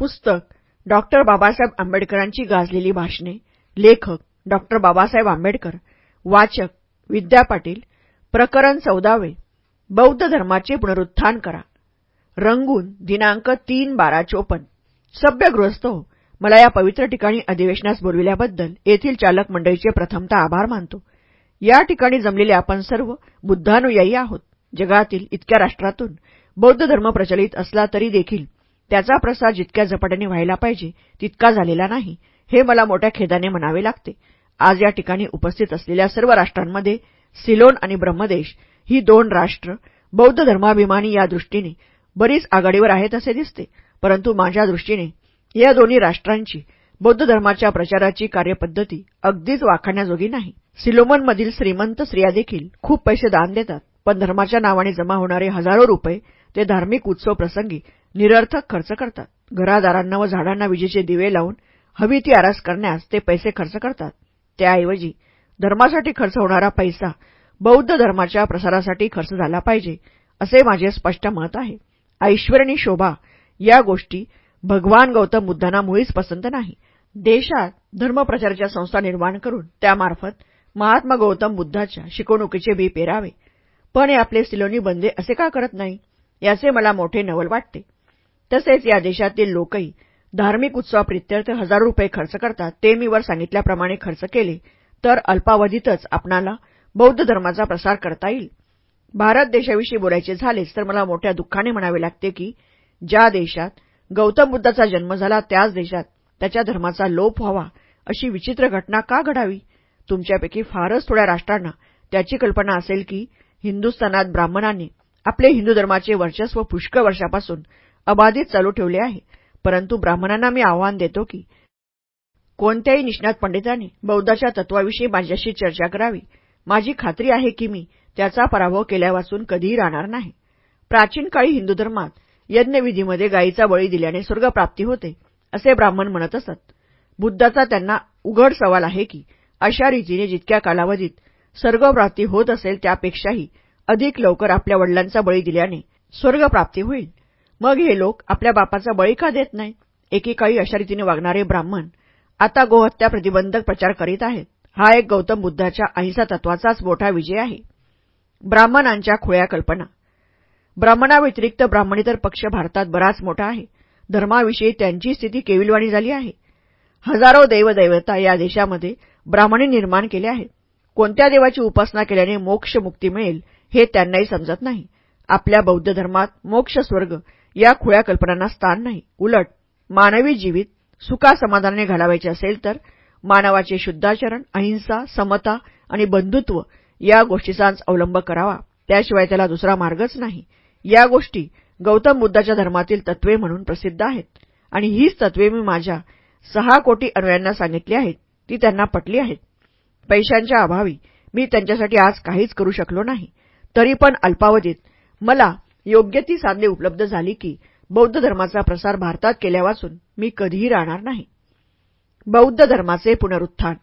पुस्तक डॉक्टर बाबासाहेब आंबेडकरांची गाजलेली भाषणे लेखक डॉक्टर बाबासाहेब आंबेडकर वाचक विद्या पाटील प्रकरण चौदावे बौद्ध धर्माचे पुनरुत्थान करा. रंगून दिनांक तीन बारा चोपन्न. सभ्य गृहस्थ हो. मला या पवित्र ठिकाणी अधिवेशनास बोलविल्याबद्दल येथील चालक मंडळीचे प्रथमतः आभार मानतो. या ठिकाणी जमलेले आपण सर्व बुद्धानुयायी आहोत. जगातील इतक्या राष्ट्रातून बौद्ध धर्म प्रचलित असला तरी देखील त्याचा प्रसार जितक्या झपाट्याने व्हायला पाहिजे तितका झालेला नाही हे मला मोठ्या खेदाने म्हणावे लागते. आज या ठिकाणी उपस्थित असलेल्या सर्व राष्ट्रांमध्ये सिलोन आणि ब्रह्मदेश ही दोन राष्ट्र बौद्ध धर्माभिमानी या दृष्टीने बरीच आघाडीवर आहेत असे दिसते परंतु माझ्या दृष्टीने या दोन्ही राष्ट्रांची बौद्ध धर्माच्या प्रचाराची कार्यपद्धती अगदीच वाखाण्याजोगी नाही. सिलोमनमधील श्रीमंत स्त्रिया देखील खूप पैसे दान देतात पण धर्माच्या नावाने जमा होणारे हजारो रुपये ते धार्मिक उत्सव प्रसंगी निरर्थक खर्च करतात. घरादारांना व झाडांना विजेचे दिवे लावून हवी ती आरास करण्यास ते पैसे खर्च करतात. त्याऐवजी धर्मासाठी खर्च होणारा पैसा बौद्ध धर्माच्या प्रसारासाठी खर्च झाला पाहिजे असे माझे स्पष्ट मत आहे. ऐश्वर शोभा या गोष्टी भगवान गौतम बुद्धांना मुळीच पसंत नाही. देशात धर्मप्रचाराच्या संस्था निर्माण करून त्यामार्फत महात्मा गौतम बुद्धाच्या शिकवणुकीचे बी पेरावे. पण हे आपले सिलोनी बंदे असे का करत नाही? याचे मला मोठे नवल वाटते. तसेच या देशातील लोकही धार्मिक उत्सवाप्रित्यर्थ हजारो रुपये खर्च करतात ते मी वर सांगितल्याप्रमाणे खर्च केले तर अल्पावधीतच आपणाला बौद्ध धर्माचा प्रसार करता येईल. भारत देशाविषयी बोलायचे झालेच तर मला मोठ्या दुःखाने म्हणावे लागते की ज्या देशात गौतम बुद्धाचा जन्म झाला त्याच देशात त्याच्या धर्माचा लोप व्हावा अशी विचित्र घटना का घडावी? तुमच्यापैकी फारच थोड्या राष्ट्रांना त्याची कल्पना असेल की हिंदुस्थानात ब्राह्मणांनी आपले हिंदू धर्माचे वर्चस्व पुष्कळ वर्षापासून अबाधित चालू ठेवले आहे. परंतु ब्राह्मणांना मी आव्हान देतो की कोणत्याही निष्णात पंडितांनी बौद्धाच्या तत्वाविषयी माझ्याशी चर्चा करावी. माझी खात्री आहे की मी त्याचा पराभव केल्यापासून कधीही राहणार नाही. प्राचीन काळी हिंदू धर्मात यज्ञविधीमध्ये गायीचा बळी दिल्याने स्वर्गप्राप्ती होते असे ब्राह्मण म्हणत असत. बुद्धाचा त्यांना उघड सवाल आहे की अशा रीतीने जितक्या कालावधीत स्वर्गप्राप्ती होत असेल त्यापेक्षाही अधिक लवकर आपल्या वडिलांचा बळी दिल्याने स्वर्गप्राप्ती होईल. मग हे लोक आपल्या बापाचा बळी का देत नाही एकेकाळी अशा रीतीने वागणारे ब्राह्मण आता गोहत्या प्रतिबंधक प्रचार करीत आहेत. हा एक गौतम बुद्धाच्या अहिंसा तत्वाचाच मोठा विजय आहे. ब्राह्मणांच्या खुळ्या कल्पना. ब्राह्मणाव्यतिरिक्त ब्राह्मणेतर पक्ष भारतात बराच मोठा आहे. धर्माविषयी त्यांची स्थिती केविलवाणी झाली आहे. हजारो देवदैवता या देशामध्ये ब्राह्मणे निर्माण केले आहेत. कोणत्या देवाची उपासना केल्याने मोक्ष मुक्ती मिळेल हे त्यांनाही समजत नाही. आपल्या बौद्ध धर्मात मोक्ष स्वर्ग या खुळ्या कल्पनांना स्थान नाही. उलट मानवी जीवित सुखासमाधानाने घालावायचे असेल तर मानवाचे शुद्धाचरण अहिंसा समता आणि बंधुत्व या गोष्टीचाच अवलंब करावा. त्याशिवाय त्याला दुसरा मार्गच नाही. या गोष्टी गौतम बुद्धाच्या धर्मातील तत्वे म्हणून प्रसिद्ध आहेत. आणि हीच तत्वे मी माझ्या सहा कोटी अनुयांना सांगितली आहेत. ती त्यांना पटली आहेत. पैशांच्या अभावी मी त्यांच्यासाठी आज काहीच करू शकलो नाही. तरी पण अल्पावधीत मला योग्य ती साधने उपलब्ध झाली की बौद्ध धर्माचा प्रसार भारतात केल्यापासून मी कधीही राहणार नाही. बौद्ध धर्माचे पुनरुत्थान.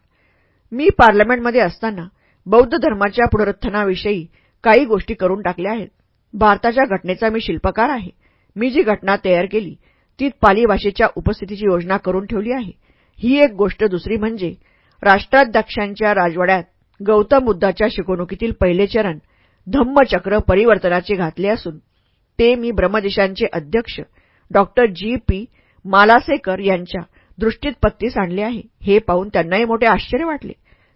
मी पार्लमेंटमध्ये असताना बौद्ध धर्माच्या पुनरुत्थानाविषयी काही गोष्टी करून टाकल्या आहेत. भारताच्या घटनेचा मी शिल्पकार आहे. मी जी घटना तयार केली तीत पाली भाषेच्या उपस्थितीची योजना करून ठेवली आहे. ही एक गोष्ट दुसरी म्हणजे राष्ट्राध्यक्षांच्या राजवाड्यात गौतम बुद्धाच्या शिकवणुकीतील पहिले चरण धम्मचक्र परिवर्तनाचे घातले असून ते मी ब्रह्मदेशांचे अध्यक्ष डॉक्टर जी. पी. मालासेकर यांच्या दृष्टीत पत्तीस आणले आहे. हे पाहून त्यांनाही मोठे आश्चर्य वाटले.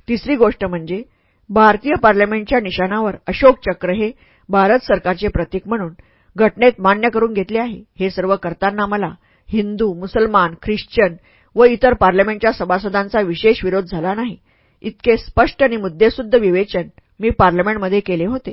तिसरी गोष्ट म्हणजे भारतीय पार्लमेंटच्या निशाणावर अशोक चक्र हे भारत सरकारचे प्रतीक म्हणून घटनेत मान्य करून घेतले आहे. हे सर्व करताना मला हिंदू मुसलमान ख्रिश्चन व इतर पार्लमेंटच्या सभासदांचा विशेष विरोध झाला नाही. इतके स्पष्ट आणि मुद्देसुद्ध विवेचन मी पार्लमेंटमध्ये केले होते.